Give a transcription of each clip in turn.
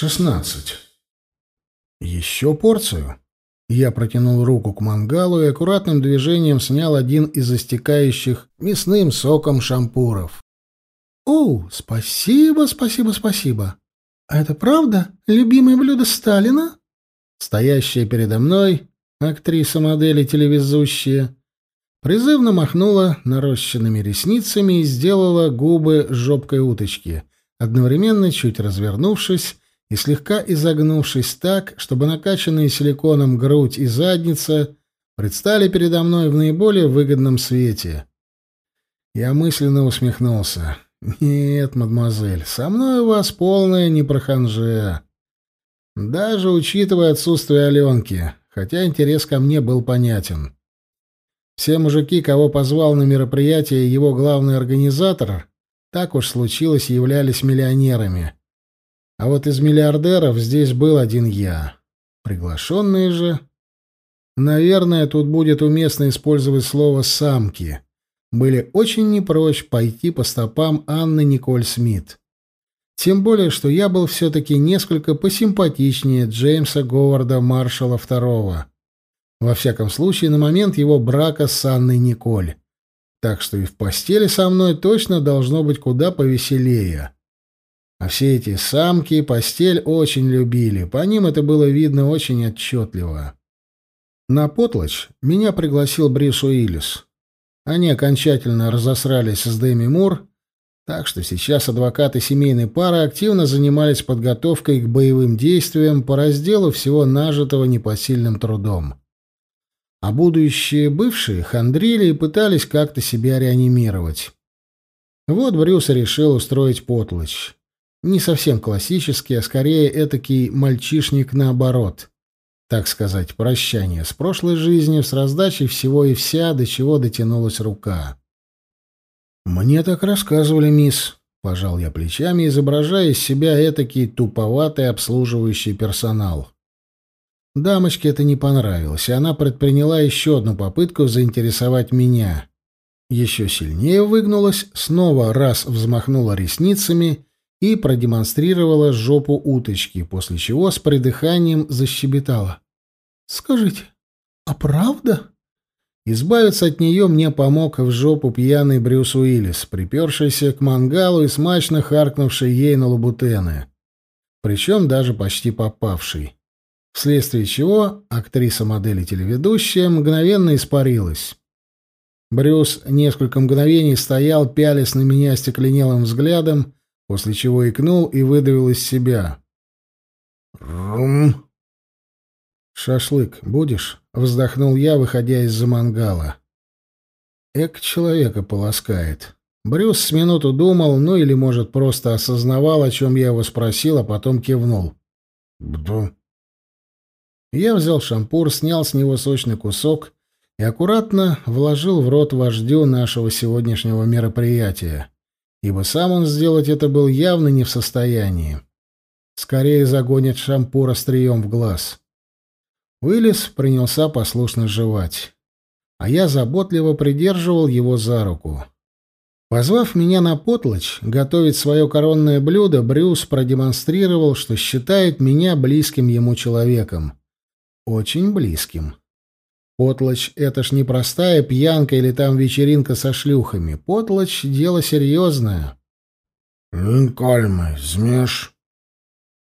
Шестнадцать. Еще порцию? Я протянул руку к мангалу и аккуратным движением снял один из истекающих мясным соком шампуров. «О, спасибо, спасибо, спасибо. А это правда любимое блюдо Сталина?» Стоящая передо мной актриса-модель и призывно махнула нарощенными ресницами и сделала губы жопкой уточки, одновременно чуть развернувшись и слегка изогнувшись так, чтобы накачанные силиконом грудь и задница предстали передо мной в наиболее выгодном свете. Я мысленно усмехнулся. «Нет, мадемуазель, со мной у вас полная непроханжа. Даже учитывая отсутствие Аленки, хотя интерес ко мне был понятен. Все мужики, кого позвал на мероприятие его главный организатор, так уж случилось, являлись миллионерами. А вот из миллиардеров здесь был один я. Приглашенные же... Наверное, тут будет уместно использовать слово «самки». Были очень не пойти по стопам Анны Николь Смит. Тем более, что я был все-таки несколько посимпатичнее Джеймса Говарда Маршала II. Во всяком случае, на момент его брака с Анной Николь. Так что и в постели со мной точно должно быть куда повеселее. А все эти самки постель очень любили, по ним это было видно очень отчетливо. На потлочь меня пригласил Брис Уиллис. Они окончательно разосрались с Дэми Мур, так что сейчас адвокаты семейной пары активно занимались подготовкой к боевым действиям по разделу всего нажитого непосильным трудом. А будущие бывшие хандрили и пытались как-то себя реанимировать. Вот Брюс решил устроить потлочь. Не совсем классический, а скорее этакий мальчишник наоборот. Так сказать, прощание с прошлой жизнью, с раздачей всего и вся, до чего дотянулась рука. «Мне так рассказывали, мисс», — пожал я плечами, изображая из себя этакий туповатый обслуживающий персонал. Дамочке это не понравилось, и она предприняла еще одну попытку заинтересовать меня. Еще сильнее выгнулась, снова раз взмахнула ресницами и продемонстрировала жопу уточки, после чего с придыханием защебетала. «Скажите, а правда?» Избавиться от нее мне помог в жопу пьяный Брюс Уиллис, припершийся к мангалу и смачно харкнувший ей на лабутены. Причем даже почти попавший. Вследствие чего актриса-модель и телеведущая мгновенно испарилась. Брюс несколько мгновений стоял, пялясь на меня стекленелым взглядом, после чего икнул и выдавил из себя. «Рум!» «Шашлык будешь?» — вздохнул я, выходя из-за мангала. Эк человека полоскает. Брюс с минуту думал, ну или, может, просто осознавал, о чем я его спросил, а потом кивнул. «Бду». Я взял шампур, снял с него сочный кусок и аккуратно вложил в рот вождю нашего сегодняшнего мероприятия ибо сам он сделать это был явно не в состоянии. Скорее загонит шампур острием в глаз. Уиллис принялся послушно жевать, а я заботливо придерживал его за руку. Позвав меня на потлочь готовить свое коронное блюдо, Брюс продемонстрировал, что считает меня близким ему человеком. Очень близким. Потлочь — это ж не простая пьянка или там вечеринка со шлюхами. Потлочь — дело серьезное. «Линкольмы, змеш?»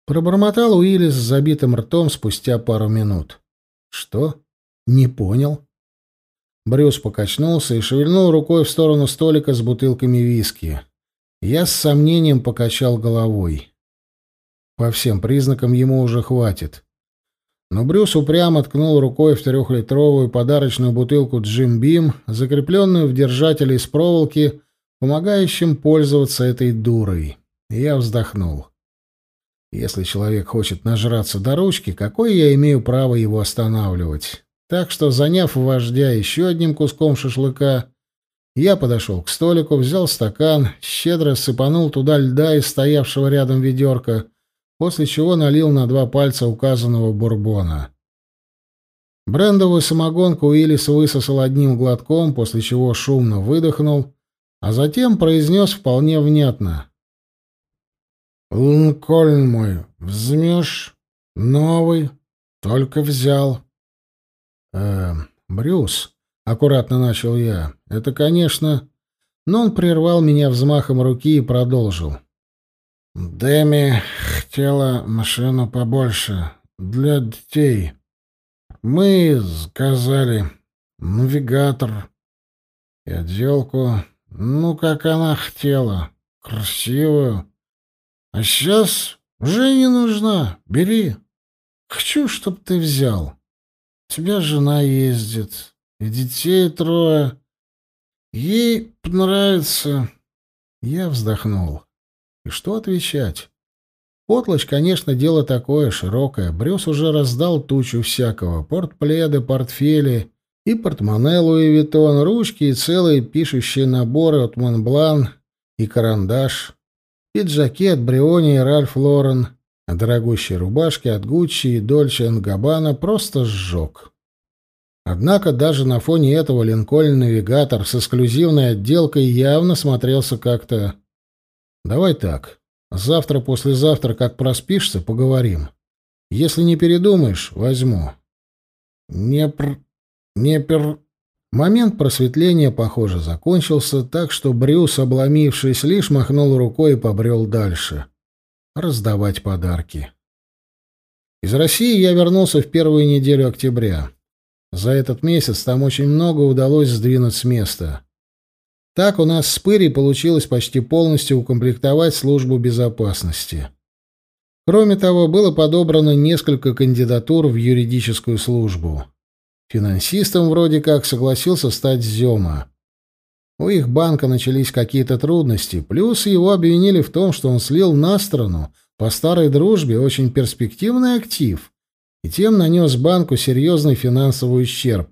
Пробормотал Уиллис с забитым ртом спустя пару минут. «Что? Не понял?» Брюс покачнулся и шевельнул рукой в сторону столика с бутылками виски. Я с сомнением покачал головой. По всем признакам ему уже хватит. Но Брюс упрямо ткнул рукой в трехлитровую подарочную бутылку «Джим Бим», закрепленную в держателе из проволоки, помогающим пользоваться этой дурой. Я вздохнул. Если человек хочет нажраться до ручки, какое я имею право его останавливать? Так что, заняв вождя еще одним куском шашлыка, я подошел к столику, взял стакан, щедро сыпанул туда льда из стоявшего рядом ведерка — после чего налил на два пальца указанного бурбона. Брендовую самогонку Уиллис высосал одним глотком, после чего шумно выдохнул, а затем произнес вполне внятно. Линкольн мой, взмешь? Новый, только взял. Э, Брюс, аккуратно начал я. Это, конечно, но он прервал меня взмахом руки и продолжил. Дэми хотела машину побольше для детей. Мы сказали навигатор и отделку, ну, как она хотела, красивую. А сейчас уже не нужна, бери. Хочу, чтоб ты взял. У тебя жена ездит, и детей трое. Ей понравится. Я вздохнул. И что отвечать? Потлочь, конечно, дело такое широкое. Брюс уже раздал тучу всякого. Портпледы, портфели и портмоне Louis Vuitton, ручки и целые пишущие наборы от Montblanc и карандаш, пиджаки от Brioni и Ralph Lauren, дорогущие рубашки от Гуччи и Dolce Gabbana просто сжег. Однако даже на фоне этого Lincoln Navigator с эксклюзивной отделкой явно смотрелся как-то... Давай так. Завтра-послезавтра, как проспишься, поговорим. Если не передумаешь, возьму. Не пр... не пер... Момент просветления, похоже, закончился, так что Брюс, обломившись, лишь махнул рукой и побрел дальше. Раздавать подарки. Из России я вернулся в первую неделю октября. За этот месяц там очень много удалось сдвинуть с места. Так у нас с Пырей получилось почти полностью укомплектовать службу безопасности. Кроме того, было подобрано несколько кандидатур в юридическую службу. Финансистом вроде как согласился стать Зёма. У их банка начались какие-то трудности, плюс его обвинили в том, что он слил на сторону по старой дружбе очень перспективный актив и тем нанес банку серьезный финансовый ущерб.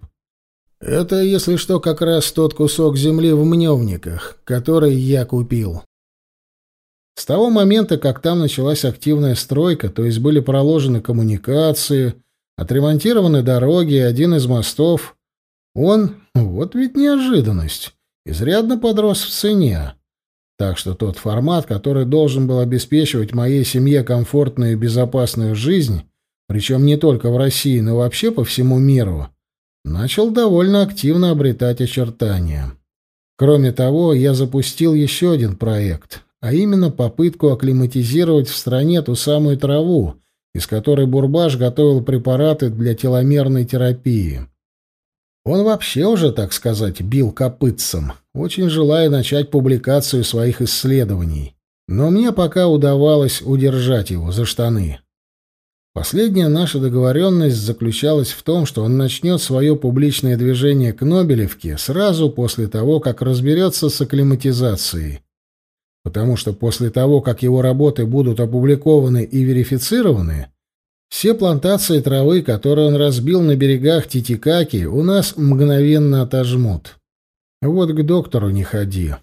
Это, если что, как раз тот кусок земли в Мневниках, который я купил. С того момента, как там началась активная стройка, то есть были проложены коммуникации, отремонтированы дороги и один из мостов, он, вот ведь неожиданность, изрядно подрос в цене. Так что тот формат, который должен был обеспечивать моей семье комфортную и безопасную жизнь, причем не только в России, но вообще по всему миру, начал довольно активно обретать очертания. Кроме того, я запустил еще один проект, а именно попытку акклиматизировать в стране ту самую траву, из которой Бурбаш готовил препараты для теломерной терапии. Он вообще уже, так сказать, бил копытцем, очень желая начать публикацию своих исследований. Но мне пока удавалось удержать его за штаны. Последняя наша договоренность заключалась в том, что он начнет свое публичное движение к Нобелевке сразу после того, как разберется с акклиматизацией. Потому что после того, как его работы будут опубликованы и верифицированы, все плантации травы, которые он разбил на берегах Титикаки, у нас мгновенно отожмут. Вот к доктору не ходи.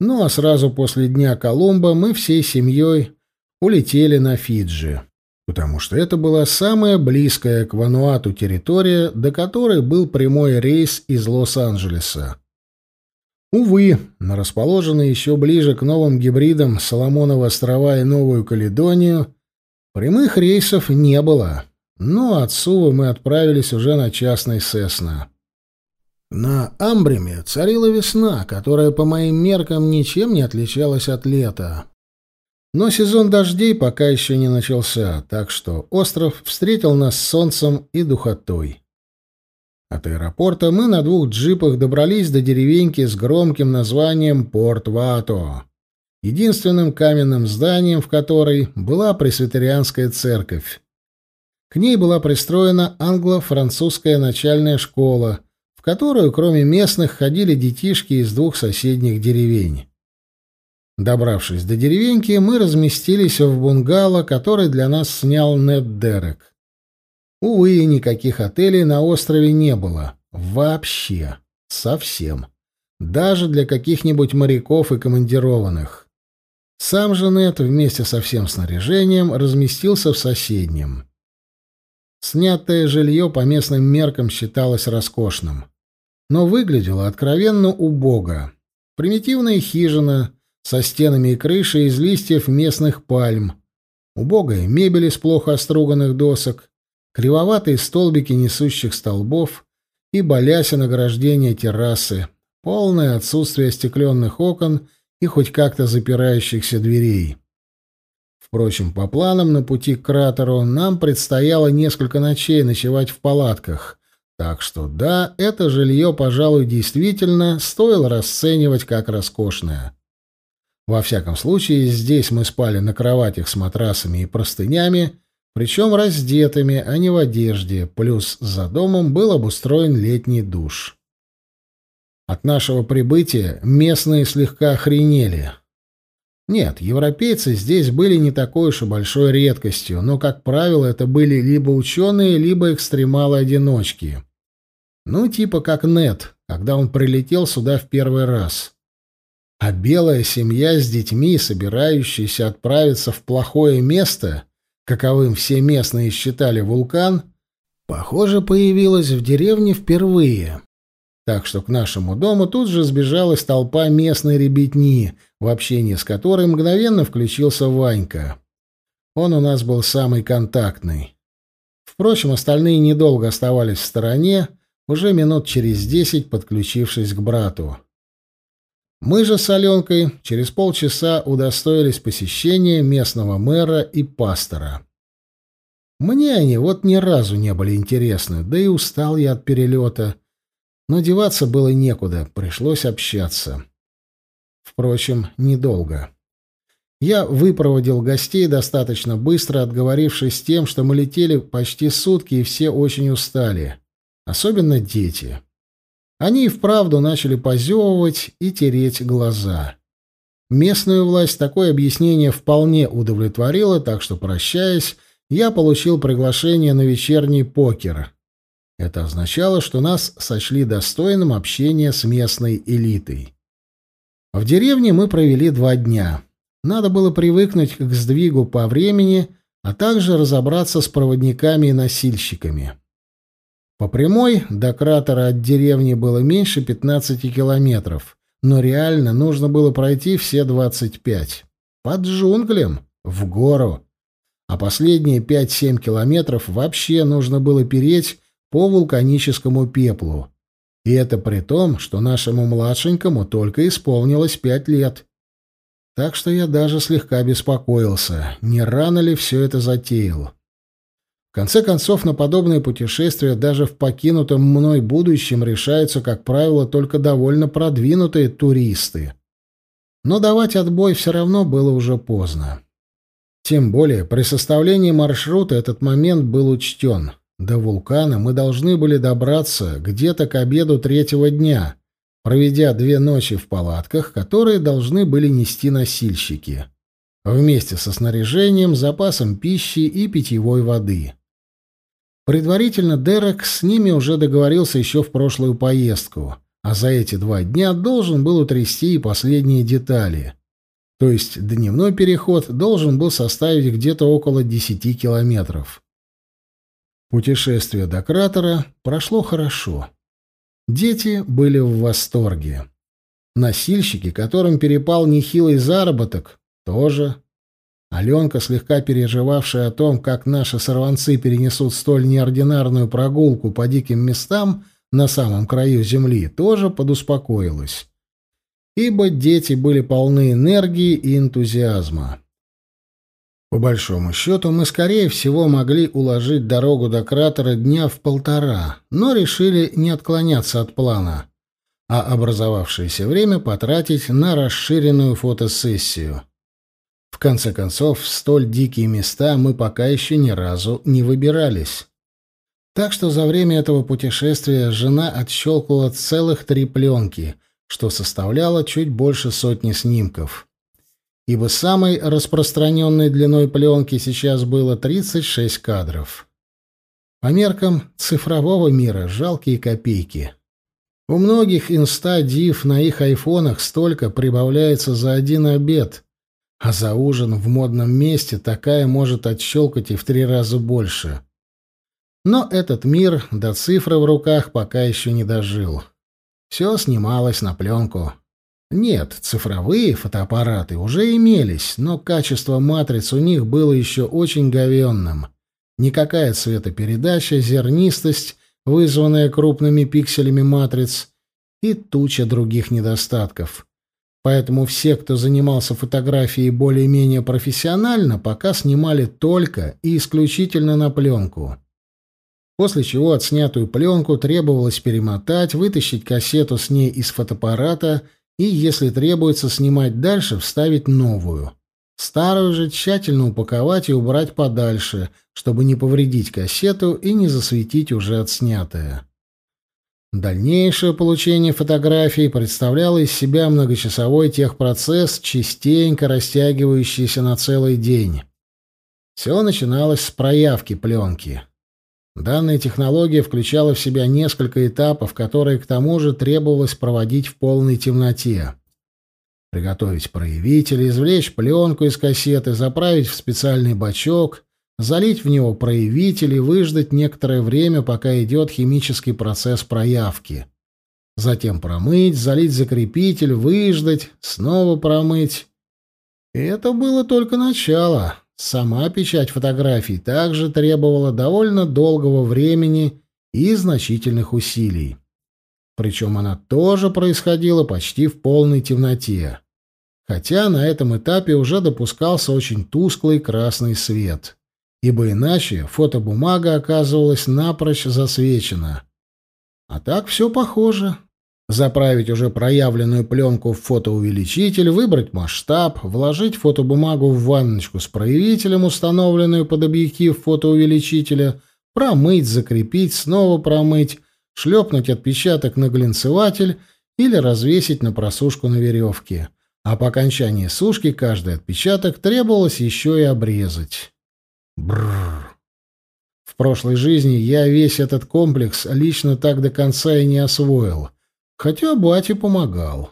Ну а сразу после дня Колумба мы всей семьей улетели на Фиджи потому что это была самая близкая к Вануату территория, до которой был прямой рейс из Лос-Анджелеса. Увы, на расположенной еще ближе к новым гибридам Соломоновы острова и Новую Каледонию прямых рейсов не было, но от Сувы мы отправились уже на частный Сесна. На Амбриме царила весна, которая по моим меркам ничем не отличалась от лета. Но сезон дождей пока еще не начался, так что остров встретил нас солнцем и духотой. От аэропорта мы на двух джипах добрались до деревеньки с громким названием Порт-Вато, единственным каменным зданием в которой была пресвитерианская церковь. К ней была пристроена англо-французская начальная школа, в которую, кроме местных, ходили детишки из двух соседних деревень. Добравшись до деревеньки, мы разместились в бунгало, который для нас снял Нед Дерек. Увы, никаких отелей на острове не было. Вообще. Совсем. Даже для каких-нибудь моряков и командированных. Сам же Нед вместе со всем снаряжением разместился в соседнем. Снятое жилье по местным меркам считалось роскошным. Но выглядело откровенно убого. Примитивная хижина — со стенами и крышей из листьев местных пальм, убогая мебель из плохо оструганных досок, кривоватые столбики несущих столбов и балясин ограждения террасы, полное отсутствие остекленных окон и хоть как-то запирающихся дверей. Впрочем, по планам на пути к кратеру нам предстояло несколько ночей ночевать в палатках, так что да, это жилье, пожалуй, действительно стоило расценивать как роскошное. Во всяком случае, здесь мы спали на кроватях с матрасами и простынями, причем раздетыми, а не в одежде, плюс за домом был обустроен летний душ. От нашего прибытия местные слегка охренели. Нет, европейцы здесь были не такой уж и большой редкостью, но, как правило, это были либо ученые, либо экстремалы-одиночки. Ну, типа как Нет, когда он прилетел сюда в первый раз. А белая семья с детьми, собирающаяся отправиться в плохое место, каковым все местные считали вулкан, похоже, появилась в деревне впервые. Так что к нашему дому тут же сбежалась толпа местной ребятни, в общении с которой мгновенно включился Ванька. Он у нас был самый контактный. Впрочем, остальные недолго оставались в стороне, уже минут через десять подключившись к брату. Мы же с Аленкой через полчаса удостоились посещения местного мэра и пастора. Мне они вот ни разу не были интересны, да и устал я от перелета. Но деваться было некуда, пришлось общаться. Впрочем, недолго. Я выпроводил гостей достаточно быстро, отговорившись тем, что мы летели почти сутки и все очень устали. Особенно дети. Они и вправду начали позевывать и тереть глаза. Местную власть такое объяснение вполне удовлетворило, так что, прощаясь, я получил приглашение на вечерний покер. Это означало, что нас сочли достойным общения с местной элитой. В деревне мы провели два дня. Надо было привыкнуть к сдвигу по времени, а также разобраться с проводниками и носильщиками. По прямой до кратера от деревни было меньше 15 километров, но реально нужно было пройти все 25. Под джунглем, в гору. А последние 5-7 километров вообще нужно было переть по вулканическому пеплу. И это при том, что нашему младшенькому только исполнилось 5 лет. Так что я даже слегка беспокоился, не рано ли все это затеял. Конце концов, на подобные путешествия даже в покинутом мной будущем решаются, как правило, только довольно продвинутые туристы. Но давать отбой все равно было уже поздно. Тем более, при составлении маршрута этот момент был учтен. До вулкана мы должны были добраться где-то к обеду третьего дня, проведя две ночи в палатках, которые должны были нести носильщики. Вместе со снаряжением, запасом пищи и питьевой воды. Предварительно Дерек с ними уже договорился еще в прошлую поездку, а за эти два дня должен был утрясти и последние детали. То есть дневной переход должен был составить где-то около 10 километров. Путешествие до кратера прошло хорошо. Дети были в восторге. Носильщики, которым перепал нехилый заработок, тоже. Аленка, слегка переживавшая о том, как наши сорванцы перенесут столь неординарную прогулку по диким местам на самом краю земли, тоже подуспокоилась. Ибо дети были полны энергии и энтузиазма. По большому счету, мы, скорее всего, могли уложить дорогу до кратера дня в полтора, но решили не отклоняться от плана, а образовавшееся время потратить на расширенную фотосессию. Конце концов, в столь дикие места мы пока еще ни разу не выбирались. Так что за время этого путешествия жена отщелкала целых три пленки, что составляло чуть больше сотни снимков. Ибо самой распространенной длиной пленки сейчас было 36 кадров. По меркам цифрового мира жалкие копейки. У многих инста-див на их айфонах столько прибавляется за один обед, а за ужин в модном месте такая может отщелкать и в три раза больше. Но этот мир до цифры в руках пока еще не дожил. Все снималось на пленку. Нет, цифровые фотоаппараты уже имелись, но качество матриц у них было еще очень говенным. Никакая цветопередача, зернистость, вызванная крупными пикселями матриц, и туча других недостатков. Поэтому все, кто занимался фотографией более-менее профессионально, пока снимали только и исключительно на пленку. После чего отснятую пленку требовалось перемотать, вытащить кассету с ней из фотоаппарата и, если требуется снимать дальше, вставить новую. Старую же тщательно упаковать и убрать подальше, чтобы не повредить кассету и не засветить уже отснятое. Дальнейшее получение фотографий представляло из себя многочасовой техпроцесс, частенько растягивающийся на целый день. Все начиналось с проявки пленки. Данная технология включала в себя несколько этапов, которые к тому же требовалось проводить в полной темноте. Приготовить проявитель, извлечь пленку из кассеты, заправить в специальный бачок, залить в него проявитель и выждать некоторое время, пока идет химический процесс проявки. Затем промыть, залить закрепитель, выждать, снова промыть. И это было только начало. Сама печать фотографий также требовала довольно долгого времени и значительных усилий. Причем она тоже происходила почти в полной темноте. Хотя на этом этапе уже допускался очень тусклый красный свет, ибо иначе фотобумага оказывалась напрочь засвечена. А так все похоже заправить уже проявленную пленку в фотоувеличитель, выбрать масштаб, вложить фотобумагу в ванночку с проявителем, установленную под объектив фотоувеличителя, промыть, закрепить, снова промыть, шлепнуть отпечаток на глинцеватель или развесить на просушку на веревке. А по окончании сушки каждый отпечаток требовалось еще и обрезать. Бррр. В прошлой жизни я весь этот комплекс лично так до конца и не освоил — Хотя батя помогал.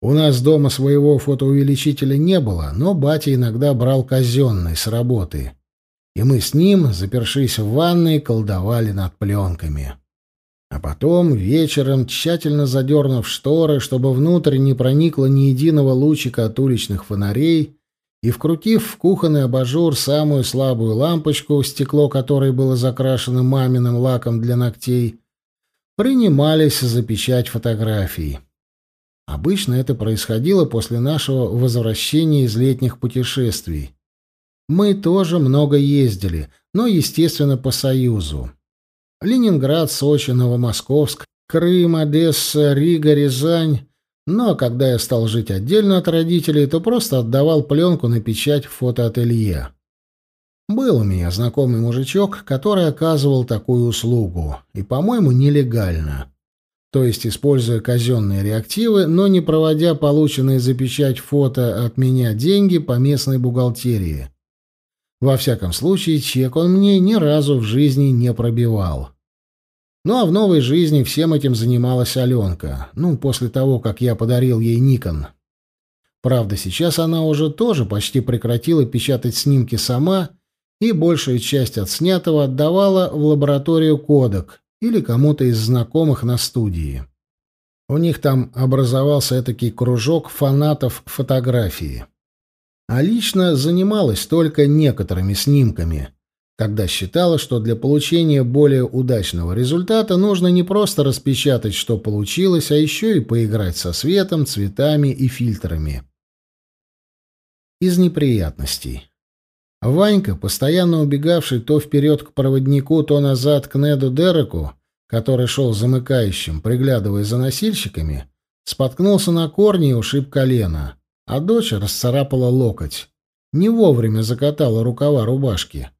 У нас дома своего фотоувеличителя не было, но батя иногда брал казенный с работы. И мы с ним, запершись в ванной, колдовали над пленками. А потом, вечером, тщательно задернув шторы, чтобы внутрь не проникло ни единого лучика от уличных фонарей, и вкрутив в кухонный абажур самую слабую лампочку, стекло которой было закрашено маминым лаком для ногтей, принимались за печать фотографий. Обычно это происходило после нашего возвращения из летних путешествий. Мы тоже много ездили, но, естественно, по Союзу. Ленинград, Сочи, Новомосковск, Крым, Одесса, Рига, Рязань. Но когда я стал жить отдельно от родителей, то просто отдавал пленку на печать в фотоателье. Был у меня знакомый мужичок, который оказывал такую услугу, и, по-моему, нелегально. То есть, используя казенные реактивы, но не проводя полученные за печать фото от меня деньги по местной бухгалтерии. Во всяком случае, чек он мне ни разу в жизни не пробивал. Ну а в новой жизни всем этим занималась Аленка, ну, после того, как я подарил ей Никон. Правда, сейчас она уже тоже почти прекратила печатать снимки сама и большую часть отснятого отдавала в лабораторию кодек или кому-то из знакомых на студии. У них там образовался этакий кружок фанатов фотографии. А лично занималась только некоторыми снимками, когда считала, что для получения более удачного результата нужно не просто распечатать, что получилось, а еще и поиграть со светом, цветами и фильтрами. Из неприятностей. Ванька, постоянно убегавший то вперед к проводнику, то назад к Неду Дереку, который шел замыкающим, приглядывая за носильщиками, споткнулся на корне и ушиб колено, а дочь расцарапала локоть. Не вовремя закатала рукава рубашки.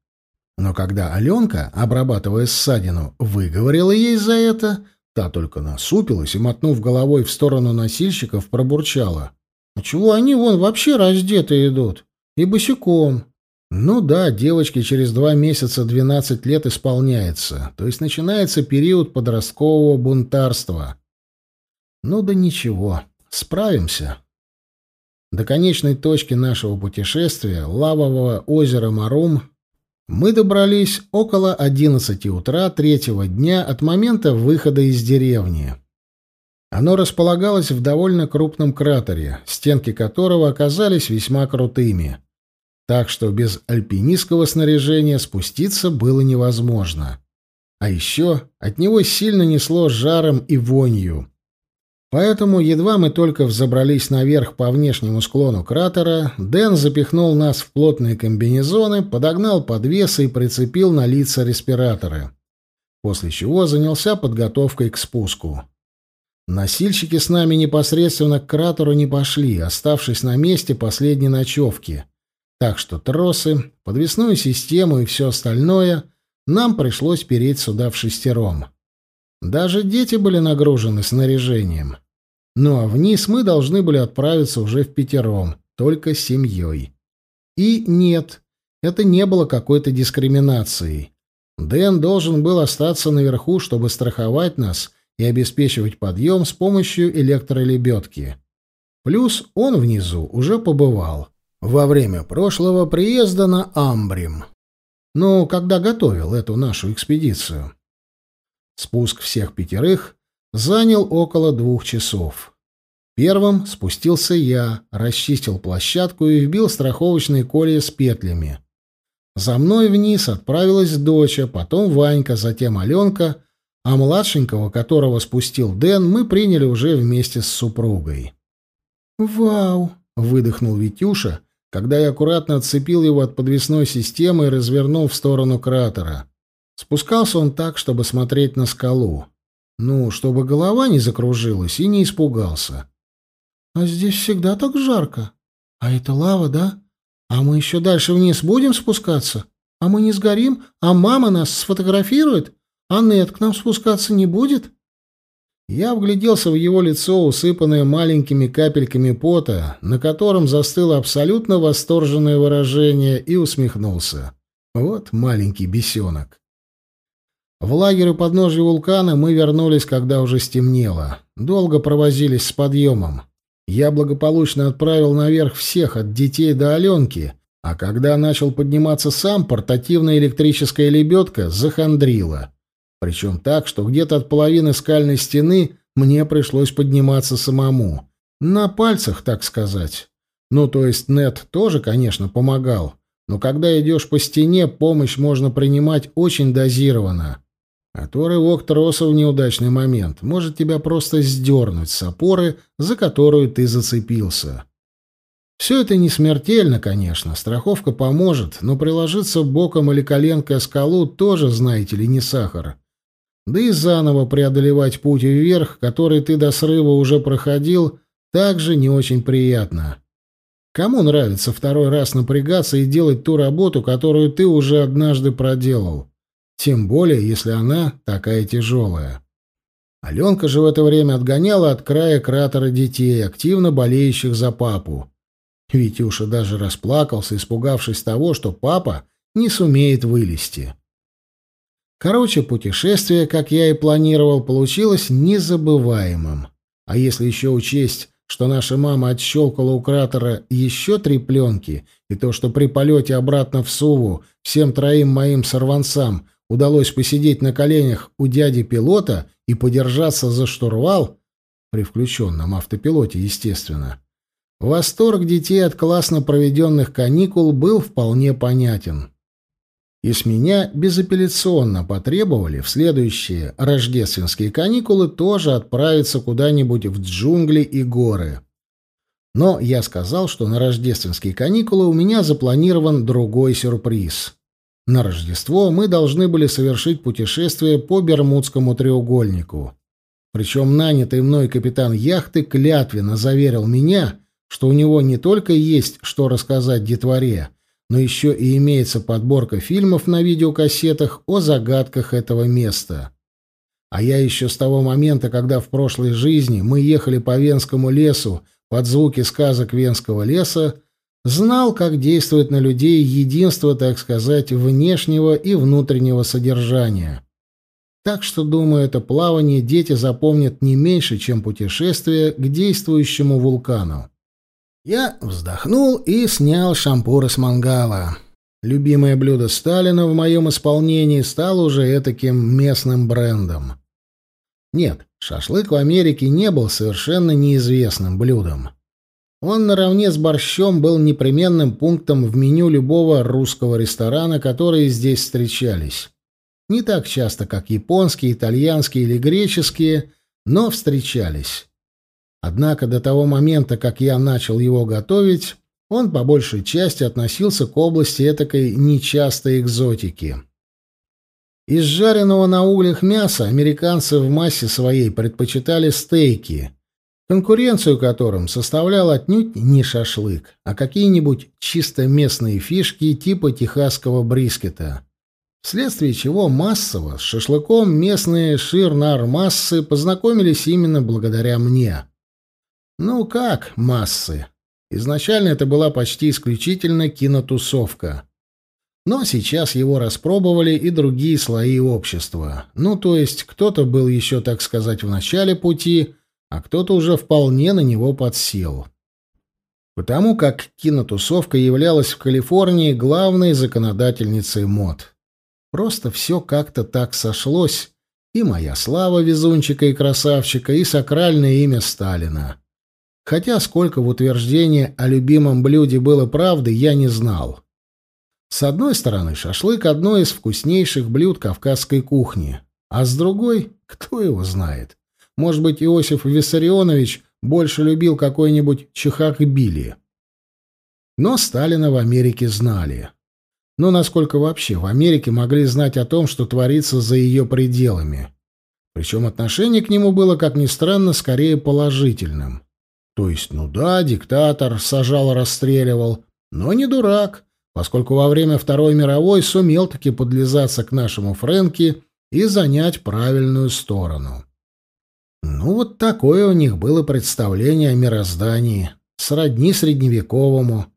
Но когда Аленка, обрабатывая ссадину, выговорила ей за это, та только насупилась и, мотнув головой в сторону носильщиков, пробурчала. «А чего они вон вообще раздеты идут? И босиком?» Ну да, девочке через два месяца 12 лет исполняется, то есть начинается период подросткового бунтарства. Ну да ничего, справимся. До конечной точки нашего путешествия, лавового озера Марум, мы добрались около 11 утра третьего дня от момента выхода из деревни. Оно располагалось в довольно крупном кратере, стенки которого оказались весьма крутыми. Так что без альпинистского снаряжения спуститься было невозможно. А еще от него сильно несло жаром и вонью. Поэтому, едва мы только взобрались наверх по внешнему склону кратера, Дэн запихнул нас в плотные комбинезоны, подогнал подвесы и прицепил на лица респираторы. После чего занялся подготовкой к спуску. Носильщики с нами непосредственно к кратеру не пошли, оставшись на месте последней ночевки. Так что тросы, подвесную систему и все остальное нам пришлось переть сюда в шестером. Даже дети были нагружены снаряжением. Ну а вниз мы должны были отправиться уже в пятером, только с семьей. И нет, это не было какой-то дискриминацией. Дэн должен был остаться наверху, чтобы страховать нас и обеспечивать подъем с помощью электролебедки. Плюс он внизу уже побывал во время прошлого приезда на Амбрим. Ну, когда готовил эту нашу экспедицию. Спуск всех пятерых занял около двух часов. Первым спустился я, расчистил площадку и вбил страховочные колья с петлями. За мной вниз отправилась доча, потом Ванька, затем Аленка, а младшенького, которого спустил Дэн, мы приняли уже вместе с супругой. «Вау!» — выдохнул Витюша, когда я аккуратно отцепил его от подвесной системы и развернул в сторону кратера. Спускался он так, чтобы смотреть на скалу. Ну, чтобы голова не закружилась и не испугался. «А здесь всегда так жарко. А это лава, да? А мы еще дальше вниз будем спускаться? А мы не сгорим? А мама нас сфотографирует? А Нет к нам спускаться не будет?» Я вгляделся в его лицо, усыпанное маленькими капельками пота, на котором застыло абсолютно восторженное выражение, и усмехнулся. Вот маленький бесенок. В лагерь у подножия вулкана мы вернулись, когда уже стемнело. Долго провозились с подъемом. Я благополучно отправил наверх всех, от детей до Аленки, а когда начал подниматься сам, портативная электрическая лебедка захандрила. Причем так, что где-то от половины скальной стены мне пришлось подниматься самому. На пальцах, так сказать. Ну, то есть Нет тоже, конечно, помогал. Но когда идешь по стене, помощь можно принимать очень дозированно. А то рывок троса в неудачный момент может тебя просто сдернуть с опоры, за которую ты зацепился. Все это не смертельно, конечно, страховка поможет, но приложиться боком или коленкой о скалу тоже, знаете ли, не сахар. Да и заново преодолевать путь вверх, который ты до срыва уже проходил, также не очень приятно. Кому нравится второй раз напрягаться и делать ту работу, которую ты уже однажды проделал? Тем более, если она такая тяжелая. Аленка же в это время отгоняла от края кратера детей, активно болеющих за папу. Витюша даже расплакался, испугавшись того, что папа не сумеет вылезти. Короче, путешествие, как я и планировал, получилось незабываемым. А если еще учесть, что наша мама отщелкала у кратера еще три пленки, и то, что при полете обратно в Суву всем троим моим сорванцам удалось посидеть на коленях у дяди-пилота и подержаться за штурвал, при включенном автопилоте, естественно, восторг детей от классно проведенных каникул был вполне понятен. И с меня безапелляционно потребовали в следующие рождественские каникулы тоже отправиться куда-нибудь в джунгли и горы. Но я сказал, что на рождественские каникулы у меня запланирован другой сюрприз. На Рождество мы должны были совершить путешествие по Бермудскому треугольнику. Причем нанятый мной капитан яхты клятвенно заверил меня, что у него не только есть что рассказать детворе, но еще и имеется подборка фильмов на видеокассетах о загадках этого места. А я еще с того момента, когда в прошлой жизни мы ехали по Венскому лесу под звуки сказок Венского леса, знал, как действует на людей единство, так сказать, внешнего и внутреннего содержания. Так что, думаю, это плавание дети запомнят не меньше, чем путешествие к действующему вулкану. Я вздохнул и снял шампуры с мангала. Любимое блюдо Сталина в моем исполнении стало уже этаким местным брендом. Нет, шашлык в Америке не был совершенно неизвестным блюдом. Он наравне с борщом был непременным пунктом в меню любого русского ресторана, которые здесь встречались. Не так часто, как японские, итальянские или греческие, но встречались. Однако до того момента, как я начал его готовить, он по большей части относился к области этакой нечастой экзотики. Из жареного на углях мяса американцы в массе своей предпочитали стейки, конкуренцию которым составлял отнюдь не шашлык, а какие-нибудь чисто местные фишки типа техасского брискета. Вследствие чего массово с шашлыком местные ширнар-массы познакомились именно благодаря мне. Ну как массы? Изначально это была почти исключительно кинотусовка. Но сейчас его распробовали и другие слои общества. Ну, то есть кто-то был еще, так сказать, в начале пути, а кто-то уже вполне на него подсел. Потому как кинотусовка являлась в Калифорнии главной законодательницей мод. Просто все как-то так сошлось, и моя слава везунчика и красавчика, и сакральное имя Сталина. Хотя сколько в утверждении о любимом блюде было правды, я не знал. С одной стороны, шашлык — одно из вкуснейших блюд кавказской кухни, а с другой, кто его знает. Может быть, Иосиф Виссарионович больше любил какой-нибудь чехак-били. Но Сталина в Америке знали. Но насколько вообще в Америке могли знать о том, что творится за ее пределами? Причем отношение к нему было, как ни странно, скорее положительным. То есть, ну да, диктатор сажал, расстреливал, но не дурак, поскольку во время Второй мировой сумел таки подлизаться к нашему Фрэнки и занять правильную сторону. Ну, вот такое у них было представление о мироздании, сродни средневековому.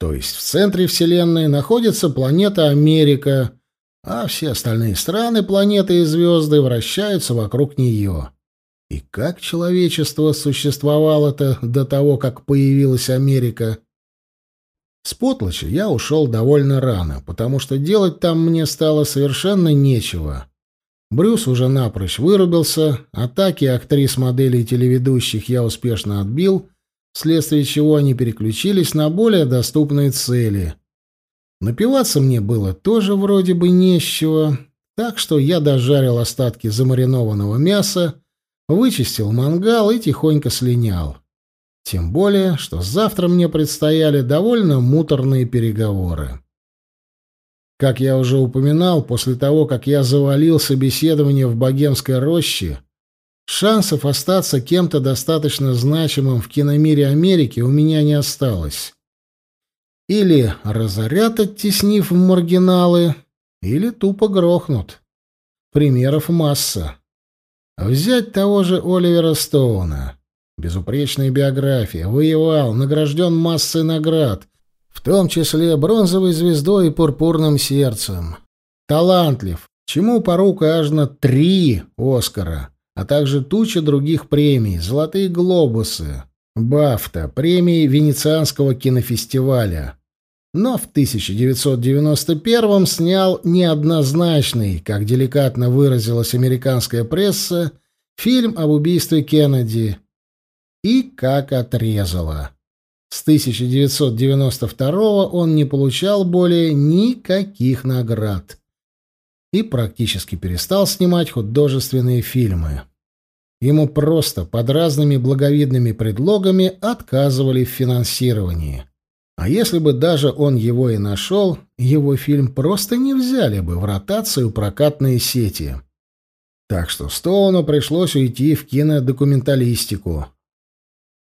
То есть в центре Вселенной находится планета Америка, а все остальные страны, планеты и звезды вращаются вокруг нее. И как человечество существовало-то до того, как появилась Америка? С Потлача я ушел довольно рано, потому что делать там мне стало совершенно нечего. Брюс уже напрочь вырубился, атаки актрис, моделей и телеведущих я успешно отбил, вследствие чего они переключились на более доступные цели. Напиваться мне было тоже вроде бы нечего, так что я дожарил остатки замаринованного мяса, вычистил мангал и тихонько слинял. Тем более, что завтра мне предстояли довольно муторные переговоры. Как я уже упоминал, после того, как я завалил собеседование в богемской роще, шансов остаться кем-то достаточно значимым в киномире Америки у меня не осталось. Или разорят, оттеснив в маргиналы, или тупо грохнут. Примеров масса. Взять того же Оливера Стоуна. Безупречная биография, воевал, награжден массой наград, в том числе бронзовой звездой и пурпурным сердцем. Талантлив, чему порука аж на три Оскара, а также туча других премий, золотые глобусы, Бафта, премии Венецианского кинофестиваля. Но в 1991 снял неоднозначный, как деликатно выразилась американская пресса, фильм об убийстве Кеннеди. И как отрезало. С 1992 он не получал более никаких наград и практически перестал снимать художественные фильмы. Ему просто под разными благовидными предлогами отказывали в финансировании. А если бы даже он его и нашел, его фильм просто не взяли бы в ротацию прокатные сети. Так что Стоуну пришлось уйти в кинодокументалистику,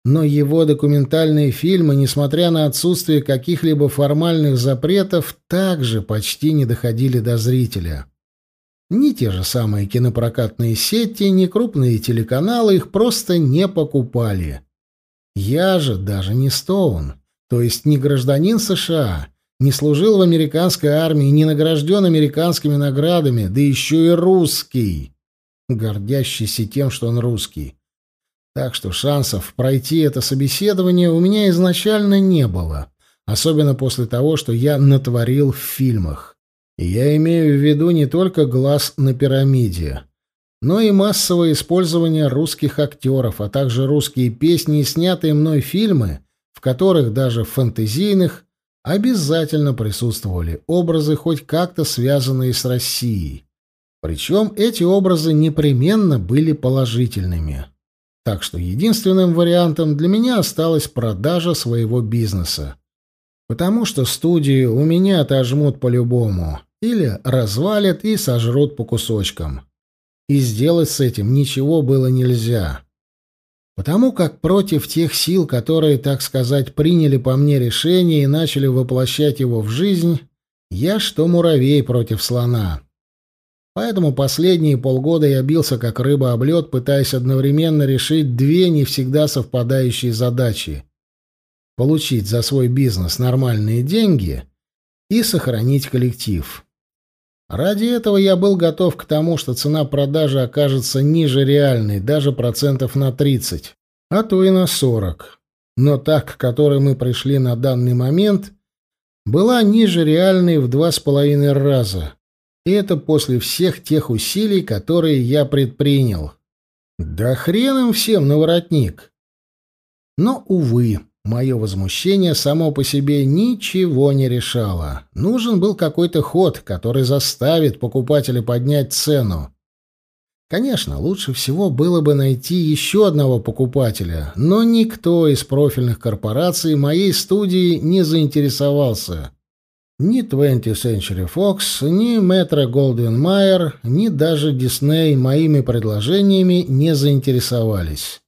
но его документальные фильмы, несмотря на отсутствие каких-либо формальных запретов, также почти не доходили до зрителя. Ни те же самые кинопрокатные сети, ни крупные телеканалы их просто не покупали. Я же даже не Стоун, то есть не гражданин США, не служил в американской армии, не награжден американскими наградами, да еще и русский, гордящийся тем, что он русский. Так что шансов пройти это собеседование у меня изначально не было, особенно после того, что я натворил в фильмах. И я имею в виду не только глаз на пирамиде, но и массовое использование русских актеров, а также русские песни и снятые мной фильмы, в которых даже фэнтезийных обязательно присутствовали образы, хоть как-то связанные с Россией. Причем эти образы непременно были положительными. Так что единственным вариантом для меня осталась продажа своего бизнеса. Потому что студию у меня отожмут по-любому. Или развалят и сожрут по кусочкам. И сделать с этим ничего было нельзя. Потому как против тех сил, которые, так сказать, приняли по мне решение и начали воплощать его в жизнь, я что муравей против слона. Поэтому последние полгода я бился как рыба об лед, пытаясь одновременно решить две не всегда совпадающие задачи. Получить за свой бизнес нормальные деньги и сохранить коллектив. Ради этого я был готов к тому, что цена продажи окажется ниже реальной, даже процентов на 30, а то и на 40. Но так, к которой мы пришли на данный момент, была ниже реальной в два с половиной раза. И это после всех тех усилий, которые я предпринял. Да хрен им всем на воротник. Но, увы, мое возмущение само по себе ничего не решало. Нужен был какой-то ход, который заставит покупателя поднять цену. Конечно, лучше всего было бы найти еще одного покупателя, но никто из профильных корпораций моей студии не заинтересовался. Ни 20th Century Fox, ни Metro Goldwyn Mayer, ни даже Disney моими предложениями не заинтересовались.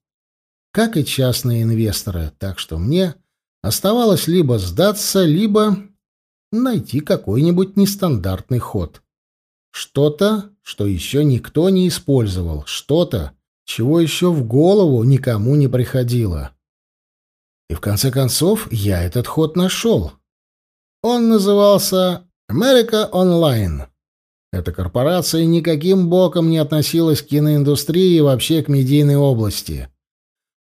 Как и частные инвесторы, так что мне оставалось либо сдаться, либо найти какой-нибудь нестандартный ход. Что-то, что еще никто не использовал, что-то, чего еще в голову никому не приходило. И в конце концов я этот ход нашел. Он назывался America Online. Эта корпорация никаким боком не относилась к киноиндустрии и вообще к медийной области.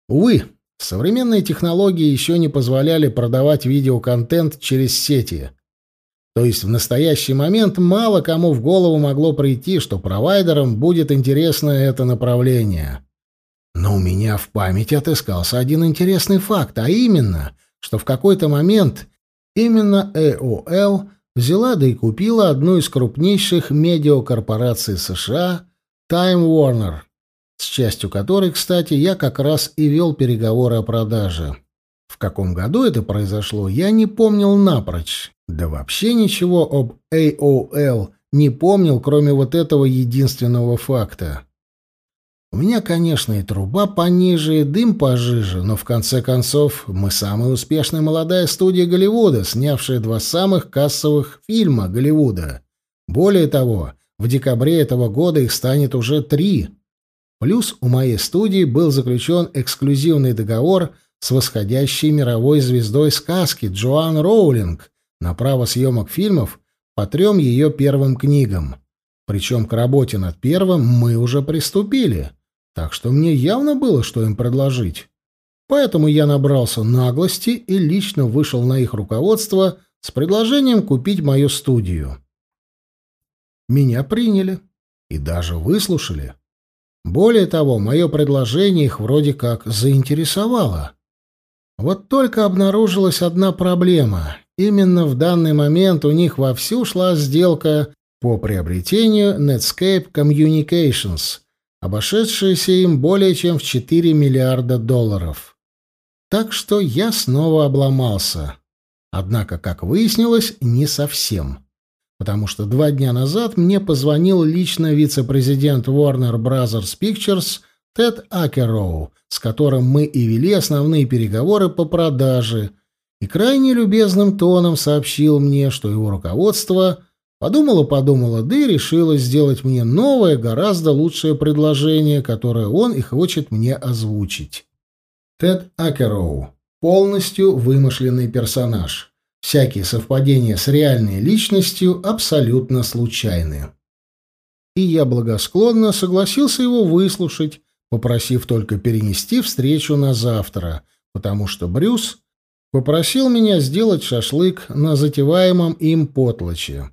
Увы, современные технологии еще не позволяли продавать видеоконтент через сети. То есть в настоящий момент мало кому в голову могло прийти, что провайдерам будет интересно это направление. Но у меня в памяти отыскался один интересный факт, а именно, что в какой-то момент Именно AOL взяла да и купила одну из крупнейших медиакорпораций США Time Warner, с частью которой, кстати, я как раз и вел переговоры о продаже. В каком году это произошло, я не помнил напрочь. Да вообще ничего об AOL не помнил, кроме вот этого единственного факта. У меня, конечно, и труба пониже, и дым пожиже, но в конце концов мы самая успешная молодая студия Голливуда, снявшая два самых кассовых фильма Голливуда. Более того, в декабре этого года их станет уже три. Плюс у моей студии был заключен эксклюзивный договор с восходящей мировой звездой сказки Джоан Роулинг на право съемок фильмов по трем ее первым книгам. Причем к работе над первым мы уже приступили. Так что мне явно было, что им предложить. Поэтому я набрался наглости и лично вышел на их руководство с предложением купить мою студию. Меня приняли и даже выслушали. Более того, мое предложение их вроде как заинтересовало. Вот только обнаружилась одна проблема. Именно в данный момент у них вовсю шла сделка по приобретению Netscape Communications, обошедшееся им более чем в 4 миллиарда долларов. Так что я снова обломался. Однако, как выяснилось, не совсем. Потому что два дня назад мне позвонил лично вице-президент Warner Bros. Pictures Тед Акероу, с которым мы и вели основные переговоры по продаже, и крайне любезным тоном сообщил мне, что его руководство — Подумала-подумала, да и решила сделать мне новое, гораздо лучшее предложение, которое он и хочет мне озвучить. Тед Акероу. Полностью вымышленный персонаж. Всякие совпадения с реальной личностью абсолютно случайны. И я благосклонно согласился его выслушать, попросив только перенести встречу на завтра, потому что Брюс попросил меня сделать шашлык на затеваемом им потлоче.